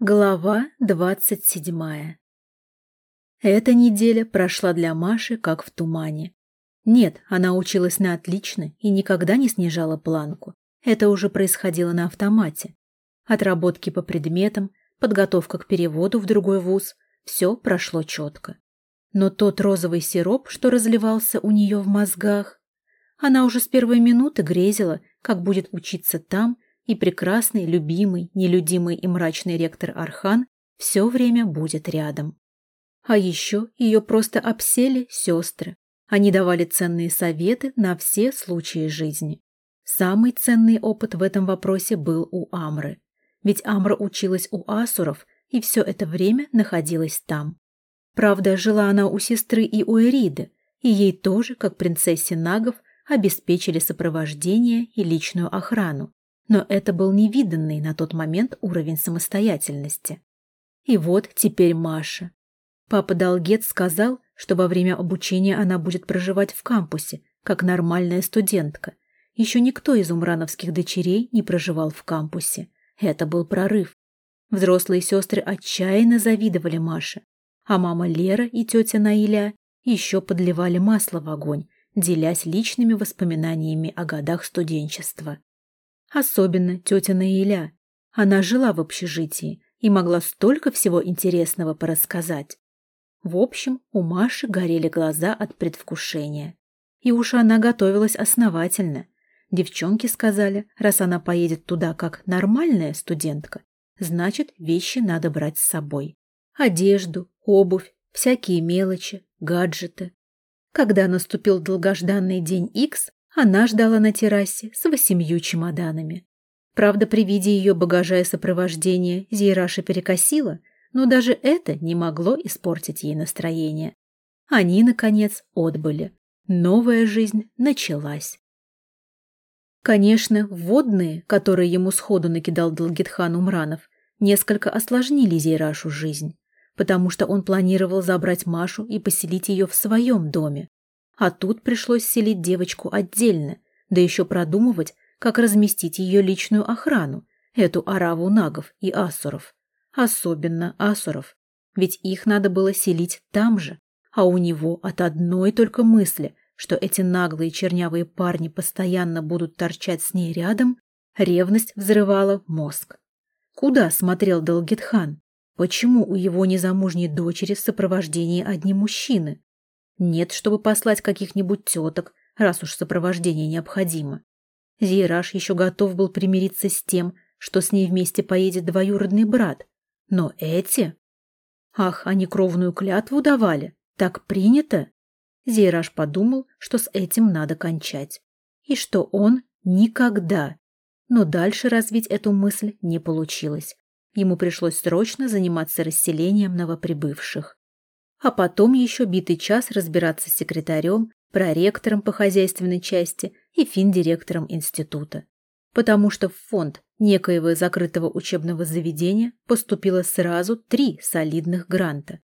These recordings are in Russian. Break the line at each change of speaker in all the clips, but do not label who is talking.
Глава двадцать седьмая Эта неделя прошла для Маши как в тумане. Нет, она училась на отлично и никогда не снижала планку. Это уже происходило на автомате. Отработки по предметам, подготовка к переводу в другой вуз – все прошло четко. Но тот розовый сироп, что разливался у нее в мозгах, она уже с первой минуты грезила, как будет учиться там – и прекрасный, любимый, нелюдимый и мрачный ректор Архан все время будет рядом. А еще ее просто обсели сестры. Они давали ценные советы на все случаи жизни. Самый ценный опыт в этом вопросе был у Амры. Ведь Амра училась у асуров и все это время находилась там. Правда, жила она у сестры и у Эриды, и ей тоже, как принцессе Нагов, обеспечили сопровождение и личную охрану. Но это был невиданный на тот момент уровень самостоятельности. И вот теперь Маша. Папа Долгет сказал, что во время обучения она будет проживать в кампусе, как нормальная студентка. Еще никто из умрановских дочерей не проживал в кампусе. Это был прорыв. Взрослые сестры отчаянно завидовали Маше, а мама Лера и тетя Наиля еще подливали масло в огонь, делясь личными воспоминаниями о годах студенчества. Особенно тетя Наиля. Она жила в общежитии и могла столько всего интересного порассказать. В общем, у Маши горели глаза от предвкушения. И уж она готовилась основательно. Девчонки сказали, раз она поедет туда как нормальная студентка, значит, вещи надо брать с собой. Одежду, обувь, всякие мелочи, гаджеты. Когда наступил долгожданный день Икс, она ждала на террасе с восемью чемоданами. Правда, при виде ее багажа и сопровождения Зейраша перекосила, но даже это не могло испортить ей настроение. Они, наконец, отбыли. Новая жизнь началась. Конечно, водные, которые ему сходу накидал Далгитхан Умранов, несколько осложнили Зейрашу жизнь, потому что он планировал забрать Машу и поселить ее в своем доме, а тут пришлось селить девочку отдельно, да еще продумывать, как разместить ее личную охрану, эту араву нагов и асуров. Особенно асуров. Ведь их надо было селить там же, а у него от одной только мысли, что эти наглые чернявые парни постоянно будут торчать с ней рядом, ревность взрывала мозг. Куда смотрел Далгитхан? Почему у его незамужней дочери в сопровождении одни мужчины? Нет, чтобы послать каких-нибудь теток, раз уж сопровождение необходимо. Зейраж еще готов был примириться с тем, что с ней вместе поедет двоюродный брат. Но эти... Ах, они кровную клятву давали. Так принято? Зейраж подумал, что с этим надо кончать. И что он никогда. Но дальше развить эту мысль не получилось. Ему пришлось срочно заниматься расселением новоприбывших а потом еще битый час разбираться с секретарем, проректором по хозяйственной части и финдиректором института. Потому что в фонд некоего закрытого учебного заведения поступило сразу три солидных гранта.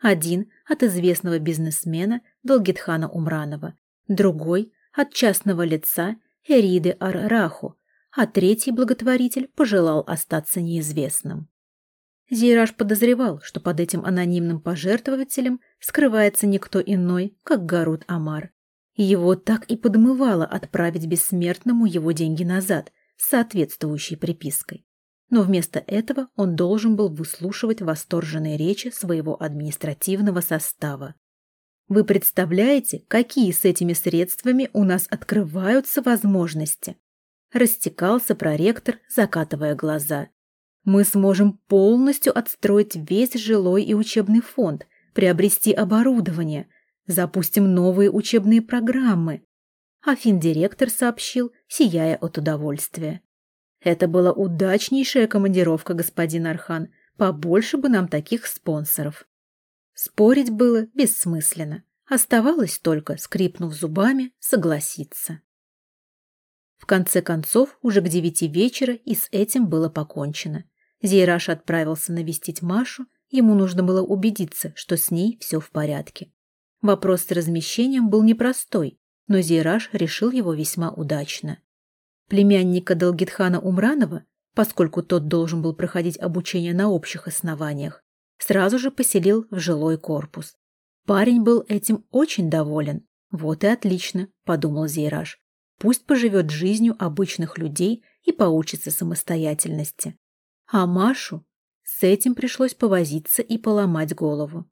Один от известного бизнесмена Долгитхана Умранова, другой от частного лица Эриды Ар-Раху, а третий благотворитель пожелал остаться неизвестным. Зейраж подозревал, что под этим анонимным пожертвователем скрывается никто иной, как Гарут Амар. Его так и подмывало отправить бессмертному его деньги назад с соответствующей припиской. Но вместо этого он должен был выслушивать восторженные речи своего административного состава. Вы представляете, какие с этими средствами у нас открываются возможности? Растекался проректор, закатывая глаза мы сможем полностью отстроить весь жилой и учебный фонд, приобрести оборудование, запустим новые учебные программы. А финдиректор сообщил, сияя от удовольствия. Это была удачнейшая командировка, господин Архан. Побольше бы нам таких спонсоров. Спорить было бессмысленно. Оставалось только, скрипнув зубами, согласиться. В конце концов, уже к девяти вечера и с этим было покончено. Зейраш отправился навестить Машу, ему нужно было убедиться, что с ней все в порядке. Вопрос с размещением был непростой, но Зейраш решил его весьма удачно. Племянника Долгитхана Умранова, поскольку тот должен был проходить обучение на общих основаниях, сразу же поселил в жилой корпус. Парень был этим очень доволен. Вот и отлично, подумал Зейраж. Пусть поживет жизнью обычных людей и поучится самостоятельности. А Машу с этим пришлось повозиться и поломать голову.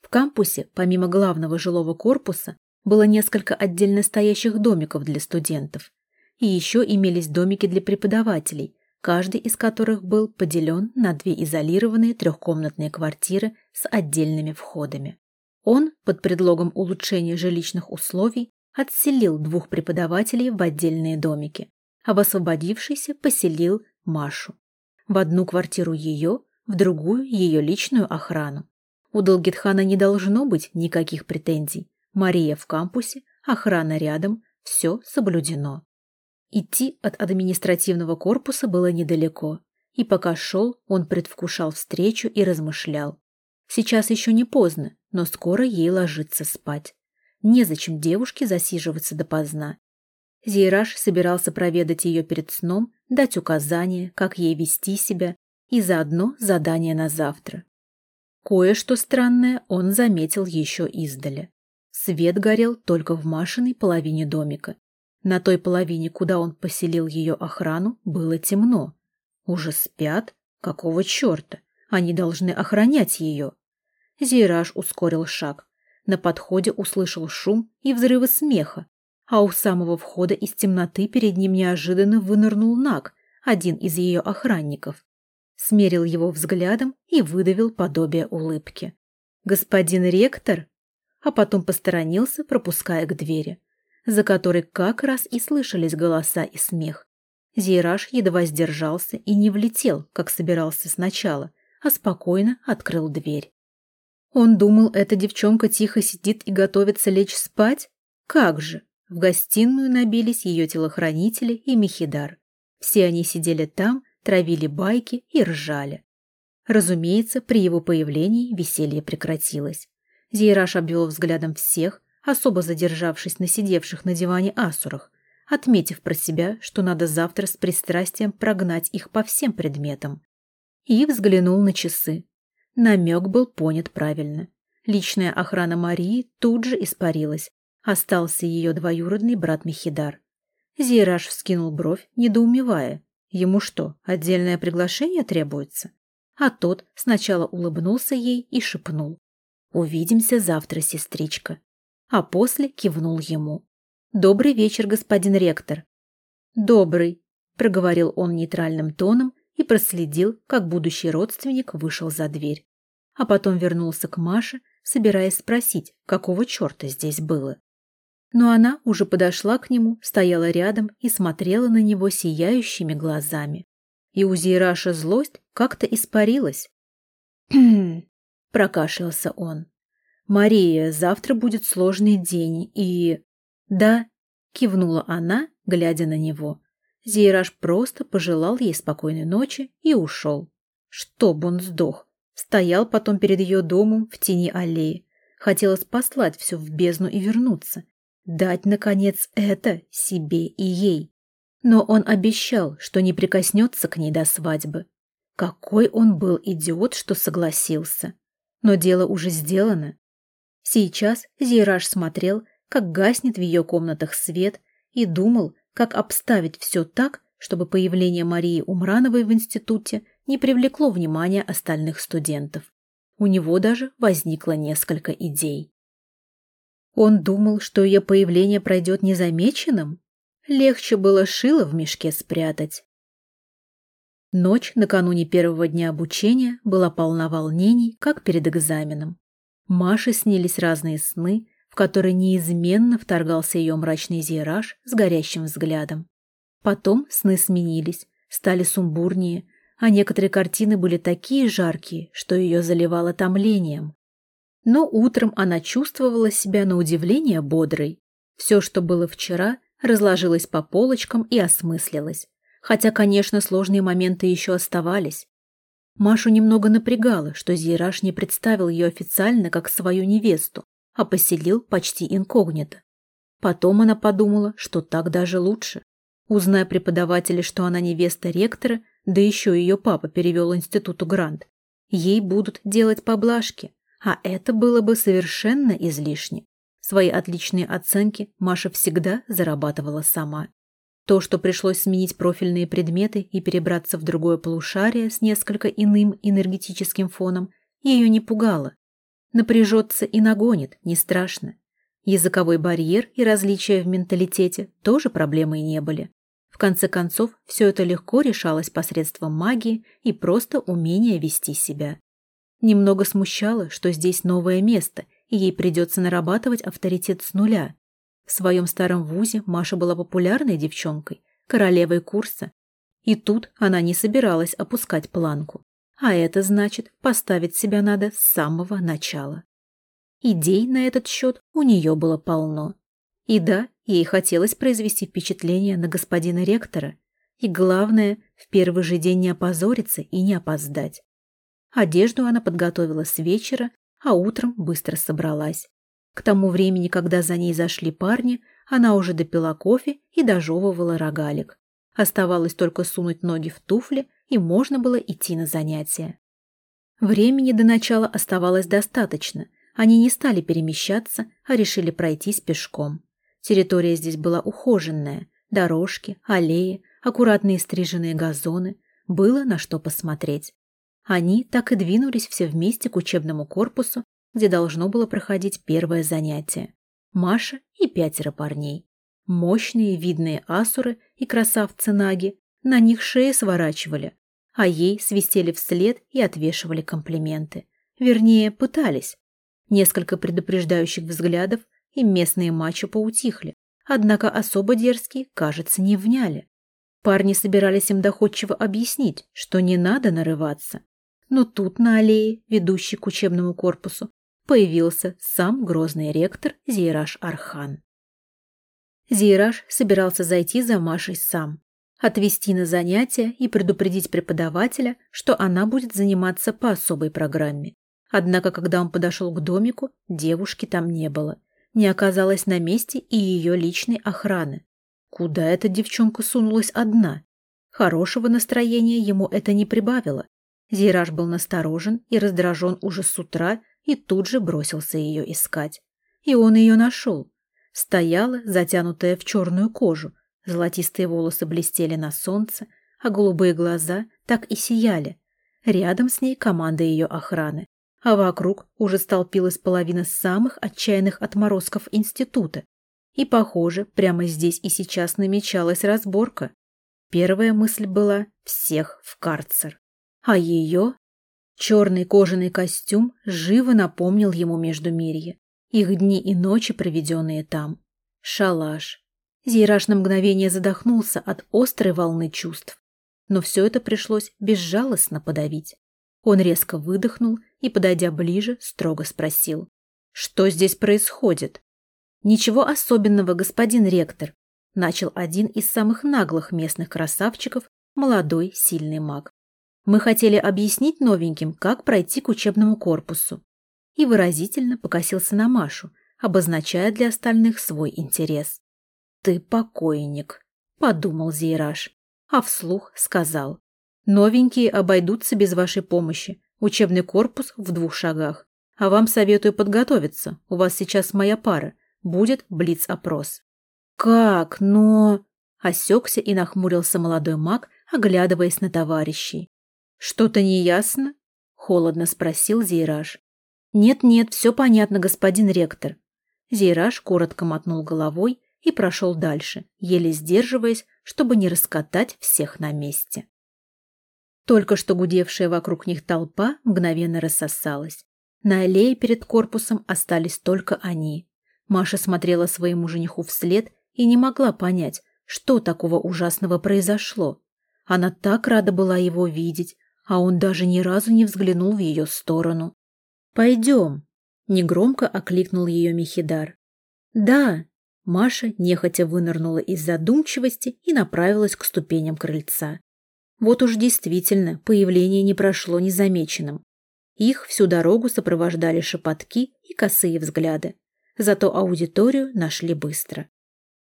В кампусе, помимо главного жилого корпуса, было несколько отдельно стоящих домиков для студентов. И еще имелись домики для преподавателей, каждый из которых был поделен на две изолированные трехкомнатные квартиры с отдельными входами. Он, под предлогом улучшения жилищных условий, отселил двух преподавателей в отдельные домики, а в освободившийся поселил Машу. В одну квартиру ее, в другую ее личную охрану. У Долгитхана не должно быть никаких претензий. Мария в кампусе, охрана рядом, все соблюдено. Идти от административного корпуса было недалеко, и пока шел, он предвкушал встречу и размышлял. Сейчас еще не поздно, но скоро ей ложиться спать. Незачем девушке засиживаться допоздна. Зейраж собирался проведать ее перед сном, дать указания, как ей вести себя, и заодно задание на завтра. Кое-что странное он заметил еще издали. Свет горел только в Машиной половине домика, на той половине, куда он поселил ее охрану, было темно. Уже спят? Какого черта? Они должны охранять ее. Зейраж ускорил шаг. На подходе услышал шум и взрывы смеха, а у самого входа из темноты перед ним неожиданно вынырнул Наг, один из ее охранников. Смерил его взглядом и выдавил подобие улыбки. «Господин ректор?» А потом посторонился, пропуская к двери за которой как раз и слышались голоса и смех. Зейраж едва сдержался и не влетел, как собирался сначала, а спокойно открыл дверь. Он думал, эта девчонка тихо сидит и готовится лечь спать? Как же! В гостиную набились ее телохранители и Мехидар. Все они сидели там, травили байки и ржали. Разумеется, при его появлении веселье прекратилось. Зейраж обвел взглядом всех, особо задержавшись на сидевших на диване асурах, отметив про себя, что надо завтра с пристрастием прогнать их по всем предметам. И взглянул на часы. Намек был понят правильно. Личная охрана Марии тут же испарилась. Остался ее двоюродный брат Мехидар. Зейраж вскинул бровь, недоумевая. Ему что, отдельное приглашение требуется? А тот сначала улыбнулся ей и шепнул. «Увидимся завтра, сестричка а после кивнул ему. «Добрый вечер, господин ректор». «Добрый», — проговорил он нейтральным тоном и проследил, как будущий родственник вышел за дверь. А потом вернулся к Маше, собираясь спросить, какого черта здесь было. Но она уже подошла к нему, стояла рядом и смотрела на него сияющими глазами. И у Зейраша злость как-то испарилась. прокашлялся он. «Мария, завтра будет сложный день, и...» «Да», — кивнула она, глядя на него. Зейраж просто пожелал ей спокойной ночи и ушел. Чтоб он сдох. Стоял потом перед ее домом в тени аллеи. Хотелось послать все в бездну и вернуться. Дать, наконец, это себе и ей. Но он обещал, что не прикоснется к ней до свадьбы. Какой он был идиот, что согласился. Но дело уже сделано. Сейчас Зейраж смотрел, как гаснет в ее комнатах свет, и думал, как обставить все так, чтобы появление Марии Умрановой в институте не привлекло внимания остальных студентов. У него даже возникло несколько идей. Он думал, что ее появление пройдет незамеченным? Легче было шило в мешке спрятать. Ночь накануне первого дня обучения была полна волнений, как перед экзаменом. Маше снились разные сны, в которые неизменно вторгался ее мрачный зираж с горящим взглядом. Потом сны сменились, стали сумбурнее, а некоторые картины были такие жаркие, что ее заливало томлением. Но утром она чувствовала себя на удивление бодрой. Все, что было вчера, разложилось по полочкам и осмыслилось. Хотя, конечно, сложные моменты еще оставались. Машу немного напрягало, что Зейраж не представил ее официально как свою невесту, а поселил почти инкогнито. Потом она подумала, что так даже лучше. Узная преподаватели, что она невеста ректора, да еще ее папа перевел институту грант, ей будут делать поблажки, а это было бы совершенно излишне. Свои отличные оценки Маша всегда зарабатывала сама. То, что пришлось сменить профильные предметы и перебраться в другое полушарие с несколько иным энергетическим фоном, ее не пугало. Напряжется и нагонит, не страшно. Языковой барьер и различия в менталитете тоже проблемой не были. В конце концов, все это легко решалось посредством магии и просто умения вести себя. Немного смущало, что здесь новое место, и ей придется нарабатывать авторитет с нуля. В своем старом вузе Маша была популярной девчонкой, королевой курса. И тут она не собиралась опускать планку. А это значит, поставить себя надо с самого начала. Идей на этот счет у нее было полно. И да, ей хотелось произвести впечатление на господина ректора. И главное, в первый же день не опозориться и не опоздать. Одежду она подготовила с вечера, а утром быстро собралась. К тому времени, когда за ней зашли парни, она уже допила кофе и дожевывала рогалик. Оставалось только сунуть ноги в туфли, и можно было идти на занятия. Времени до начала оставалось достаточно, они не стали перемещаться, а решили пройтись пешком. Территория здесь была ухоженная. Дорожки, аллеи, аккуратные стриженные газоны. Было на что посмотреть. Они так и двинулись все вместе к учебному корпусу, где должно было проходить первое занятие. Маша и пятеро парней. Мощные, видные асуры и красавцы-наги на них шеи сворачивали, а ей свистели вслед и отвешивали комплименты. Вернее, пытались, Несколько предупреждающих взглядов, и местные мачо поутихли, однако особо дерзкие, кажется, не вняли. Парни собирались им доходчиво объяснить, что не надо нарываться. Но тут на аллее, ведущей к учебному корпусу, появился сам грозный ректор Зейраж Архан. Зейраж собирался зайти за Машей сам, отвести на занятия и предупредить преподавателя, что она будет заниматься по особой программе. Однако, когда он подошел к домику, девушки там не было. Не оказалось на месте и ее личной охраны. Куда эта девчонка сунулась одна? Хорошего настроения ему это не прибавило. Зираж был насторожен и раздражен уже с утра и тут же бросился ее искать. И он ее нашел. Стояла, затянутая в черную кожу, золотистые волосы блестели на солнце, а голубые глаза так и сияли. Рядом с ней команда ее охраны а вокруг уже столпилась половина самых отчаянных отморозков института. И, похоже, прямо здесь и сейчас намечалась разборка. Первая мысль была «всех в карцер». А ее черный кожаный костюм живо напомнил ему Междумирье. Их дни и ночи, проведенные там. Шалаш. Зейраж на мгновение задохнулся от острой волны чувств. Но все это пришлось безжалостно подавить. Он резко выдохнул и, подойдя ближе, строго спросил. «Что здесь происходит?» «Ничего особенного, господин ректор», — начал один из самых наглых местных красавчиков, молодой, сильный маг. «Мы хотели объяснить новеньким, как пройти к учебному корпусу». И выразительно покосился на Машу, обозначая для остальных свой интерес. «Ты покойник», — подумал Зейраж, а вслух сказал. Новенькие обойдутся без вашей помощи. Учебный корпус в двух шагах. А вам советую подготовиться. У вас сейчас моя пара. Будет блиц-опрос. Как? Но... Осекся и нахмурился молодой маг, оглядываясь на товарищей. Что-то неясно? Холодно спросил Зейраж. Нет-нет, все понятно, господин ректор. Зейраж коротко мотнул головой и прошел дальше, еле сдерживаясь, чтобы не раскатать всех на месте. Только что гудевшая вокруг них толпа мгновенно рассосалась. На аллее перед корпусом остались только они. Маша смотрела своему жениху вслед и не могла понять, что такого ужасного произошло. Она так рада была его видеть, а он даже ни разу не взглянул в ее сторону. «Пойдем», — негромко окликнул ее Михидар. «Да», — Маша нехотя вынырнула из задумчивости и направилась к ступеням крыльца. Вот уж действительно появление не прошло незамеченным. Их всю дорогу сопровождали шепотки и косые взгляды. Зато аудиторию нашли быстро.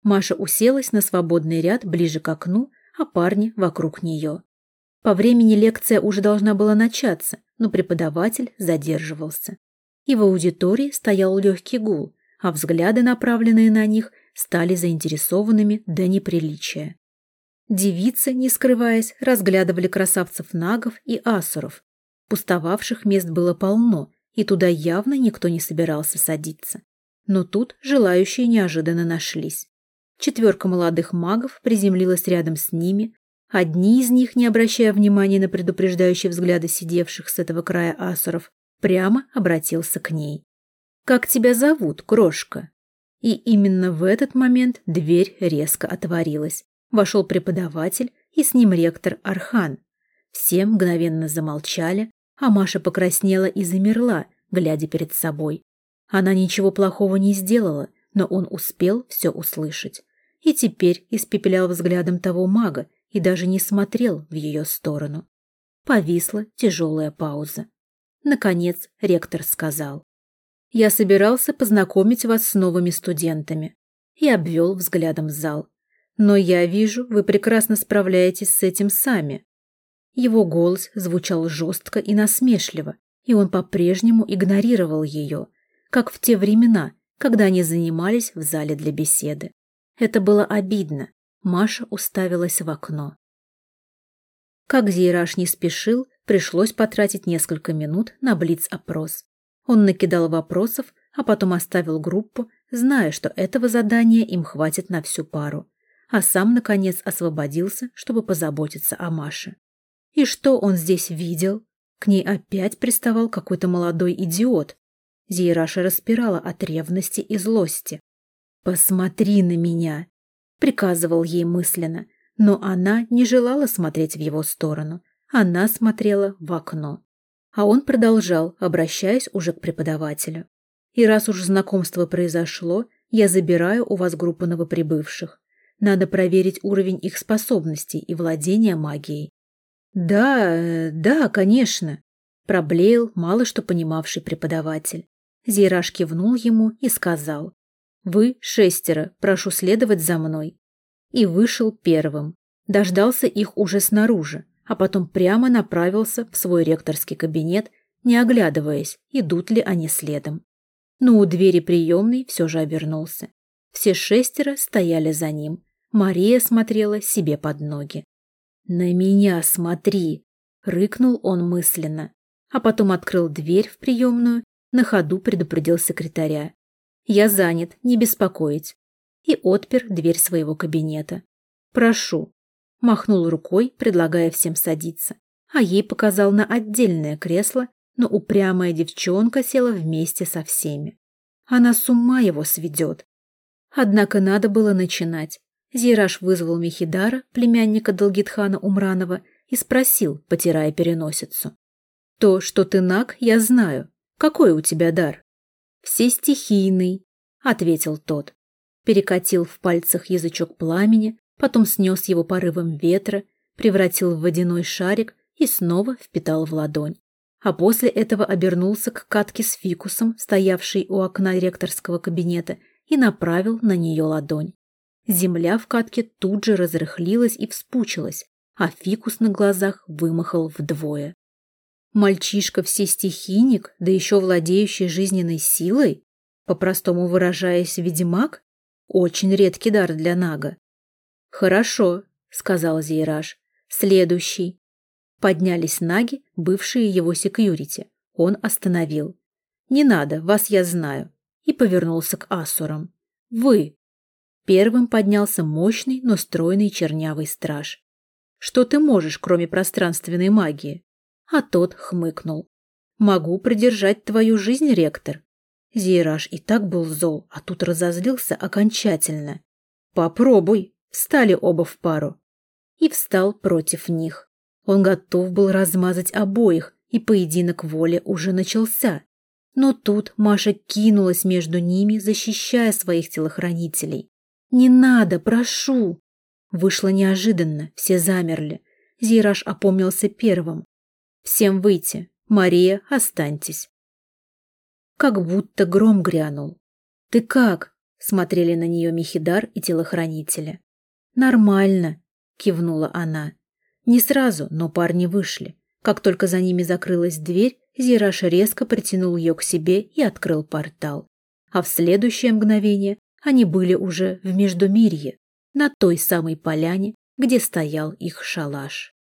Маша уселась на свободный ряд ближе к окну, а парни вокруг нее. По времени лекция уже должна была начаться, но преподаватель задерживался. И в аудитории стоял легкий гул, а взгляды, направленные на них, стали заинтересованными до неприличия. Девицы, не скрываясь, разглядывали красавцев-нагов и асуров. Пустовавших мест было полно, и туда явно никто не собирался садиться. Но тут желающие неожиданно нашлись. Четверка молодых магов приземлилась рядом с ними. Одни из них, не обращая внимания на предупреждающие взгляды сидевших с этого края асуров, прямо обратился к ней. «Как тебя зовут, крошка?» И именно в этот момент дверь резко отворилась. Вошел преподаватель и с ним ректор Архан. Все мгновенно замолчали, а Маша покраснела и замерла, глядя перед собой. Она ничего плохого не сделала, но он успел все услышать. И теперь испепелял взглядом того мага и даже не смотрел в ее сторону. Повисла тяжелая пауза. Наконец ректор сказал. «Я собирался познакомить вас с новыми студентами» и обвел взглядом зал. «Но я вижу, вы прекрасно справляетесь с этим сами». Его голос звучал жестко и насмешливо, и он по-прежнему игнорировал ее, как в те времена, когда они занимались в зале для беседы. Это было обидно. Маша уставилась в окно. Как Зейраж не спешил, пришлось потратить несколько минут на блиц-опрос. Он накидал вопросов, а потом оставил группу, зная, что этого задания им хватит на всю пару, а сам, наконец, освободился, чтобы позаботиться о Маше. И что он здесь видел? К ней опять приставал какой-то молодой идиот, Зейраша распирала от ревности и злости. «Посмотри на меня!» — приказывал ей мысленно, но она не желала смотреть в его сторону. Она смотрела в окно. А он продолжал, обращаясь уже к преподавателю. «И раз уж знакомство произошло, я забираю у вас группу новоприбывших. Надо проверить уровень их способностей и владения магией». «Да, да, конечно», — проблеял мало что понимавший преподаватель. Зейраж кивнул ему и сказал, «Вы шестеро, прошу следовать за мной». И вышел первым. Дождался их уже снаружи, а потом прямо направился в свой ректорский кабинет, не оглядываясь, идут ли они следом. Но у двери приемной все же обернулся. Все шестеро стояли за ним. Мария смотрела себе под ноги. «На меня смотри!» — рыкнул он мысленно, а потом открыл дверь в приемную на ходу предупредил секретаря. «Я занят, не беспокоить». И отпер дверь своего кабинета. «Прошу». Махнул рукой, предлагая всем садиться. А ей показал на отдельное кресло, но упрямая девчонка села вместе со всеми. Она с ума его сведет. Однако надо было начинать. Зираж вызвал Мехидара, племянника Долгитхана Умранова, и спросил, потирая переносицу. «То, что ты наг, я знаю. Какой у тебя дар? Всестихийный, ответил тот. Перекатил в пальцах язычок пламени, потом снес его порывом ветра, превратил в водяной шарик и снова впитал в ладонь. А после этого обернулся к катке с фикусом, стоявшей у окна ректорского кабинета, и направил на нее ладонь. Земля в катке тут же разрыхлилась и вспучилась, а фикус на глазах вымахал вдвое. Мальчишка всестихийник, да еще владеющий жизненной силой, по-простому выражаясь, ведьмак, очень редкий дар для Нага. «Хорошо», — сказал Зейраж. «Следующий». Поднялись Наги, бывшие его секьюрити. Он остановил. «Не надо, вас я знаю», и повернулся к Асурам. «Вы». Первым поднялся мощный, но стройный чернявый страж. «Что ты можешь, кроме пространственной магии?» А тот хмыкнул. «Могу придержать твою жизнь, ректор». Зейраж и так был зол, а тут разозлился окончательно. «Попробуй!» Встали оба в пару. И встал против них. Он готов был размазать обоих, и поединок воли уже начался. Но тут Маша кинулась между ними, защищая своих телохранителей. «Не надо, прошу!» Вышло неожиданно, все замерли. Зейраж опомнился первым. Всем выйти. Мария, останьтесь. Как будто гром грянул. «Ты как?» — смотрели на нее Михидар и телохранители. «Нормально», — кивнула она. Не сразу, но парни вышли. Как только за ними закрылась дверь, Зираш резко притянул ее к себе и открыл портал. А в следующее мгновение они были уже в Междумирье, на той самой поляне, где стоял их шалаш.